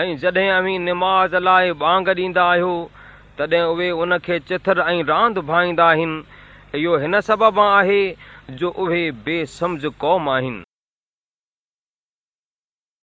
۽ جڏهن اوي نماز لاءِ بانگ ڏيندا آهيو تڏهن اهي ان کي چٿر ۽ راند ڀائيندا آهن. اهو هن سبب آهي جو اهي بيسمجهه قوم آهن.